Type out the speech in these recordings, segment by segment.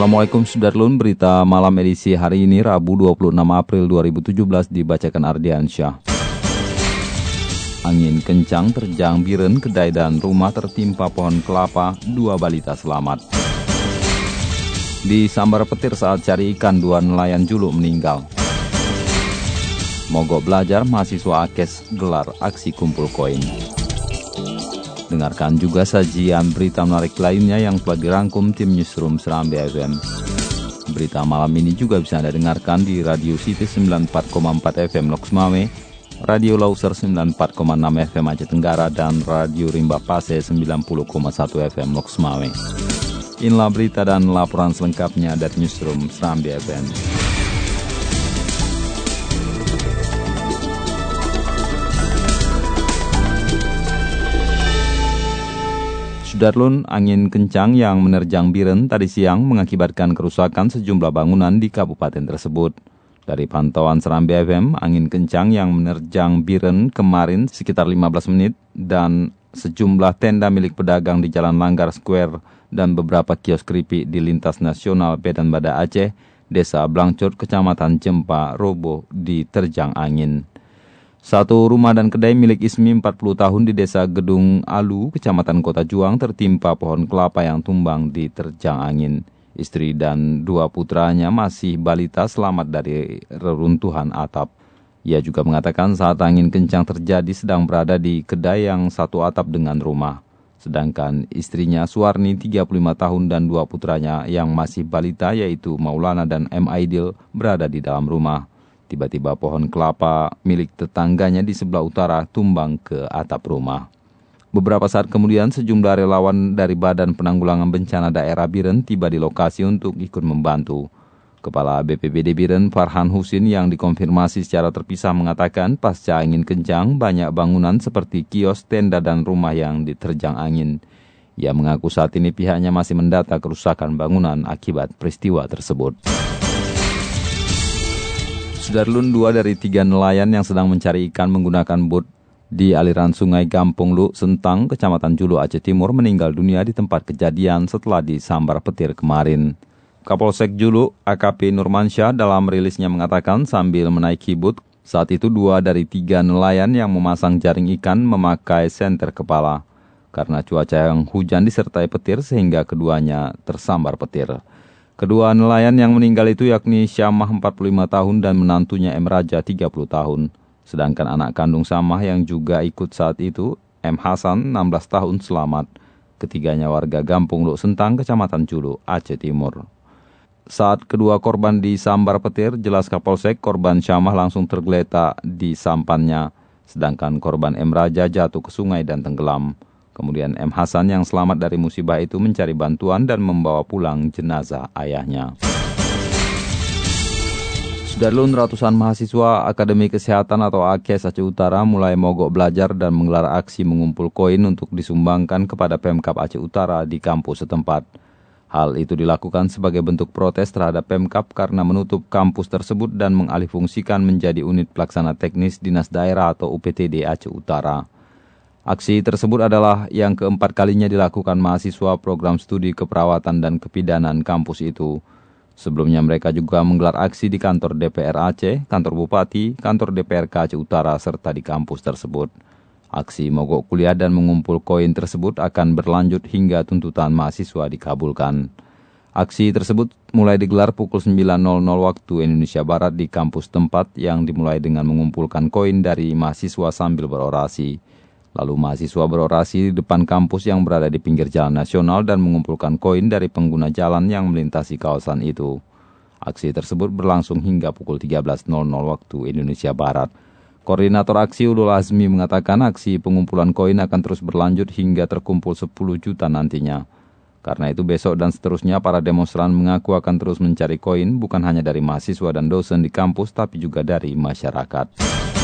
Assalamualaikum Sudarlun, berita malam edisi hari ini Rabu 26 April 2017 dibacakan Ardiansyah. Angin kencang terjang biren, kedai dan rumah tertimpa pohon kelapa, dua balita selamat. Di sambar petir saat cari ikan, dua nelayan julu meninggal. Mogok belajar, mahasiswa Akes gelar aksi kumpul koin. Dengarkan juga sajian berita menarik lainnya yang telah dirangkum tim Newsroom Seram BFM. Berita malam ini juga bisa Anda dengarkan di Radio City 94,4 FM Loks Mame, Radio Lauser 94,6 FM Aceh Tenggara, dan Radio Rimba Pase 90,1 FM Loks Mame. Inilah berita dan laporan selengkapnya dari Newsroom Seram BFM. Sudarlun, angin kencang yang menerjang Biren tadi siang mengakibatkan kerusakan sejumlah bangunan di kabupaten tersebut. Dari pantauan Seram BFM, angin kencang yang menerjang Biren kemarin sekitar 15 menit dan sejumlah tenda milik pedagang di Jalan Langgar Square dan beberapa kios keripik di lintas nasional Bedan Bada Aceh, Desa Blangcot, Kecamatan Jempa, roboh diterjang angin. Satu rumah dan kedai milik Ismi 40 tahun di desa Gedung Alu, kecamatan Kota Juang tertimpa pohon kelapa yang tumbang di terjang angin. Istri dan dua putranya masih balita selamat dari reruntuhan atap. Ia juga mengatakan saat angin kencang terjadi sedang berada di kedai yang satu atap dengan rumah. Sedangkan istrinya Suwarni 35 tahun dan dua putranya yang masih balita yaitu Maulana dan M. Aidil berada di dalam rumah. Tiba-tiba pohon kelapa milik tetangganya di sebelah utara tumbang ke atap rumah. Beberapa saat kemudian sejumlah relawan dari Badan Penanggulangan Bencana Daerah Biren tiba di lokasi untuk ikut membantu. Kepala BPBD Biren Farhan Husin yang dikonfirmasi secara terpisah mengatakan pasca angin kencang banyak bangunan seperti kios, tenda, dan rumah yang diterjang angin. Ia mengaku saat ini pihaknya masih mendata kerusakan bangunan akibat peristiwa tersebut. Sudarlun dua dari tiga nelayan yang sedang mencari ikan menggunakan bot di aliran sungai Gampung Lu, Sentang, Kecamatan Julu, Aceh Timur meninggal dunia di tempat kejadian setelah disambar petir kemarin. Kapolsek Julu, AKP Nurmansyah dalam rilisnya mengatakan sambil menaiki bot, saat itu dua dari tiga nelayan yang memasang jaring ikan memakai senter kepala. Karena cuaca yang hujan disertai petir sehingga keduanya tersambar petir. Kedua nelayan yang meninggal itu yakni Syamah 45 tahun dan menantunya M. Raja 30 tahun. Sedangkan anak kandung Samah yang juga ikut saat itu, M. Hasan 16 tahun selamat. Ketiganya warga Gampung Luk Sentang, Kecamatan Julu, Aceh Timur. Saat kedua korban disambar petir, jelas Kapolsek korban Syamah langsung tergeletak di sampannya. Sedangkan korban M. Raja jatuh ke sungai dan tenggelam. Kemudian M. Hasan yang selamat dari musibah itu mencari bantuan dan membawa pulang jenazah ayahnya. Sudarlun ratusan mahasiswa Akademi Kesehatan atau AKES Aceh Utara mulai mogok belajar dan menggelar aksi mengumpul koin untuk disumbangkan kepada Pemkap Aceh Utara di kampus setempat. Hal itu dilakukan sebagai bentuk protes terhadap Pemkap karena menutup kampus tersebut dan mengalihfungsikan menjadi unit pelaksana teknis Dinas Daerah atau UPTD Aceh Utara. Aksi tersebut adalah yang keempat kalinya dilakukan mahasiswa program studi keperawatan dan kepidanan kampus itu. Sebelumnya mereka juga menggelar aksi di kantor DPR Aceh, kantor Bupati, kantor DPRK Aceh Utara, serta di kampus tersebut. Aksi mogok kuliah dan mengumpul koin tersebut akan berlanjut hingga tuntutan mahasiswa dikabulkan. Aksi tersebut mulai digelar pukul 9.00 waktu Indonesia Barat di kampus tempat yang dimulai dengan mengumpulkan koin dari mahasiswa sambil berorasi. Lalu mahasiswa berorasi di depan kampus yang berada di pinggir jalan nasional dan mengumpulkan koin dari pengguna jalan yang melintasi kawasan itu. Aksi tersebut berlangsung hingga pukul 13.00 waktu Indonesia Barat. Koordinator aksi Ulul Azmi mengatakan aksi pengumpulan koin akan terus berlanjut hingga terkumpul 10 juta nantinya. Karena itu besok dan seterusnya para demonstran mengaku akan terus mencari koin bukan hanya dari mahasiswa dan dosen di kampus tapi juga dari masyarakat.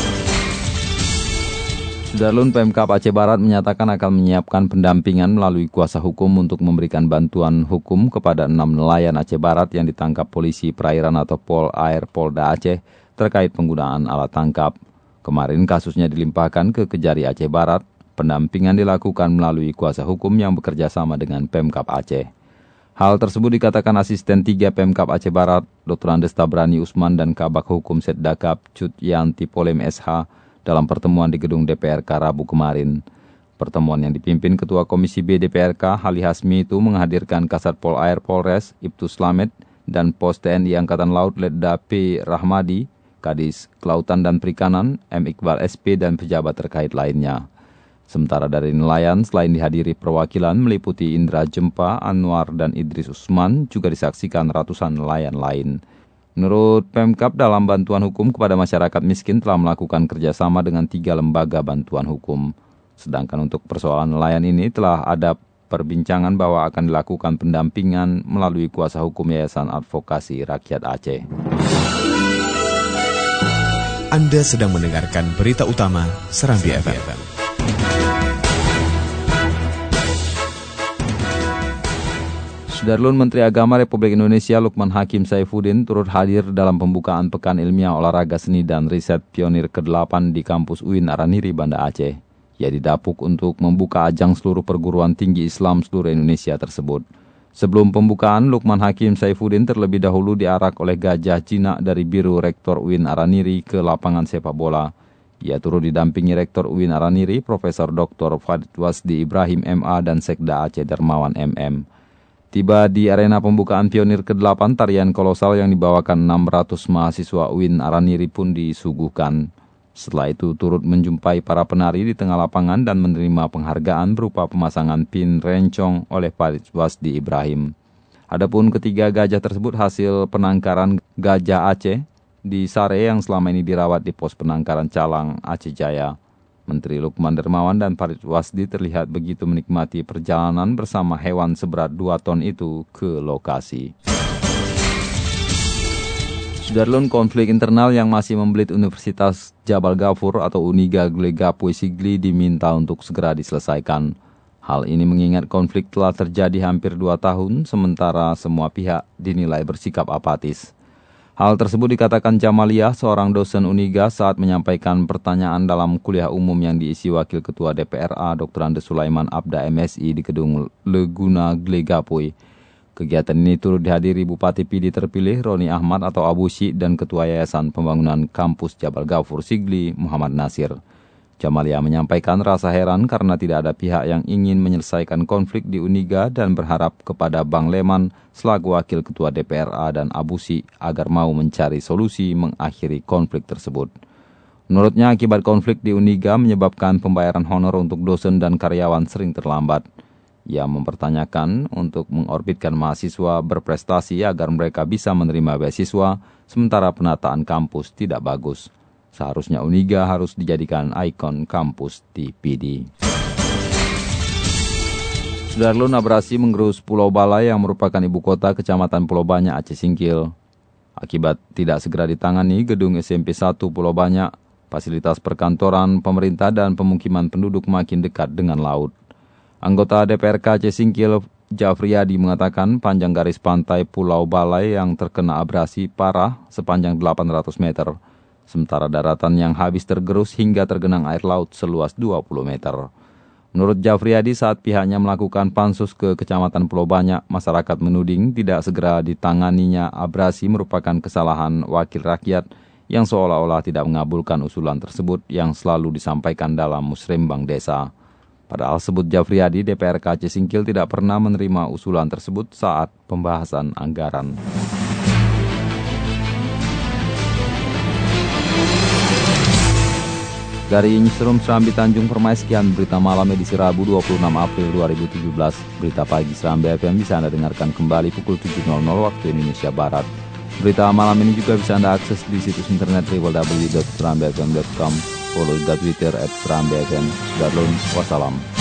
Sudarlun Pemkap Aceh Barat menyatakan akan menyiapkan pendampingan melalui kuasa hukum untuk memberikan bantuan hukum kepada enam nelayan Aceh Barat yang ditangkap polisi perairan atau Pol Air Polda Aceh terkait penggunaan alat tangkap. Kemarin kasusnya dilimpahkan ke Kejari Aceh Barat Pendampingan dilakukan melalui kuasa hukum yang bekerja sama dengan Pemkap Aceh. Hal tersebut dikatakan asisten 3 Pemkap Aceh Barat, Dr. Andes Tabrani Usman dan Kabak Hukum Setdakap Cut Yanti Polem SH dalam pertemuan di gedung DPRK Rabu kemarin. Pertemuan yang dipimpin Ketua Komisi B DPRK Hali Hasmi itu menghadirkan Kasat Pol Air Polres Ibtu Slamet dan Pos TNI Angkatan Laut Letda P. Rahmadi, Kadis Kelautan dan Perikanan, M. Iqbal SP dan pejabat terkait lainnya. Sementara dari nelayan, selain dihadiri perwakilan meliputi Indra Jempa, Anwar, dan Idris Usman, juga disaksikan ratusan nelayan lain. Menurut Pemkap, dalam bantuan hukum kepada masyarakat miskin telah melakukan kerjasama dengan tiga lembaga bantuan hukum. Sedangkan untuk persoalan nelayan ini telah ada perbincangan bahwa akan dilakukan pendampingan melalui kuasa hukum Yayasan Advokasi Rakyat Aceh. Anda sedang mendengarkan berita utama Serambi FM. Sudarlun Menteri Agama Republik Indonesia Lukman Hakim Saifuddin turut hadir dalam pembukaan Pekan Ilmiah Olahraga Seni dan Riset Pionir ke-8 di kampus UIN Araniri, Banda Aceh. Ia didapuk untuk membuka ajang seluruh perguruan tinggi Islam seluruh Indonesia tersebut. Sebelum pembukaan, Lukman Hakim Saifuddin terlebih dahulu diarak oleh Gajah Cina dari Biru Rektor UIN Araniri ke lapangan sepak bola. Ia turut didampingi Rektor UIN Araniri, Profesor Dr. Fadid Wasdi Ibrahim MA dan Sekda Aceh Darmawan MM. Tiba di arena pembukaan pionir ke-8 tarian kolosal yang dibawakan 600 mahasiswa UIN Araniri pun disuguhkan. Setelah itu turut menjumpai para penari di tengah lapangan dan menerima penghargaan berupa pemasangan pin rencong oleh Pak Wasdi Ibrahim. Adapun ketiga gajah tersebut hasil penangkaran gajah Aceh di Sare yang selama ini dirawat di pos penangkaran Calang Aceh Jaya. Menteri Lukman Dermawan dan Farid Wasdi terlihat begitu menikmati perjalanan bersama hewan seberat 2 ton itu ke lokasi. Sudarlun konflik internal yang masih membelit Universitas Jabal Gafur atau Uniga Glegapu Sigli diminta untuk segera diselesaikan. Hal ini mengingat konflik telah terjadi hampir dua tahun, sementara semua pihak dinilai bersikap apatis. Hal tersebut dikatakan Jamaliah, seorang dosen Uniga saat menyampaikan pertanyaan dalam kuliah umum yang diisi Wakil Ketua DPRA Dr. Andes Sulaiman Abda MSI di Gedung Leguna Glegapui. Kegiatan ini turut dihadiri Bupati PD terpilih Roni Ahmad atau Abu Syik dan Ketua Yayasan Pembangunan Kampus Jabal Gafur Sigli Muhammad Nasir. Jamalia menyampaikan rasa heran karena tidak ada pihak yang ingin menyelesaikan konflik di Uniga dan berharap kepada Bang Leman selaku wakil ketua DPRA dan Abusi agar mau mencari solusi mengakhiri konflik tersebut. Menurutnya akibat konflik di Uniga menyebabkan pembayaran honor untuk dosen dan karyawan sering terlambat. Ia mempertanyakan untuk mengorbitkan mahasiswa berprestasi agar mereka bisa menerima beasiswa, sementara penataan kampus tidak bagus. Seharusnya Uniga harus dijadikan ikon kampus di PD. Sudarlun abrasi menggerus Pulau Balai yang merupakan ibu kota Kecamatan Pulau Banyak Aceh Singkil. Akibat tidak segera ditangani, gedung SMP 1 Pulau Banyak, fasilitas perkantoran, pemerintah, dan pemukiman penduduk makin dekat dengan laut. Anggota DPRK Aceh Singkil, Jafriyadi mengatakan panjang garis pantai Pulau Balai yang terkena abrasi parah sepanjang 800 meter sementara daratan yang habis tergerus hingga tergenang air laut seluas 20 meter. Menurut Jafriyadi saat pihaknya melakukan pansus ke Kecamatan Pulau Banyak, masyarakat menuding tidak segera ditanganinya abrasi merupakan kesalahan wakil rakyat yang seolah-olah tidak mengabulkan usulan tersebut yang selalu disampaikan dalam musrembang desa. Padahal sebut Jafriyadi, DPR Aceh Singkil tidak pernah menerima usulan tersebut saat pembahasan anggaran. Dari Newsroom Serambi Tanjung Permai, sekian berita malam edisi Rabu 26 April 2017. Berita pagi Serambi FM bisa Anda dengarkan kembali pukul 7.00 waktu Indonesia Barat. Berita malam ini juga bisa Anda akses di situs internet www.serambifm.com, follow di Twitter at serambifm. Sudarlun, wassalam.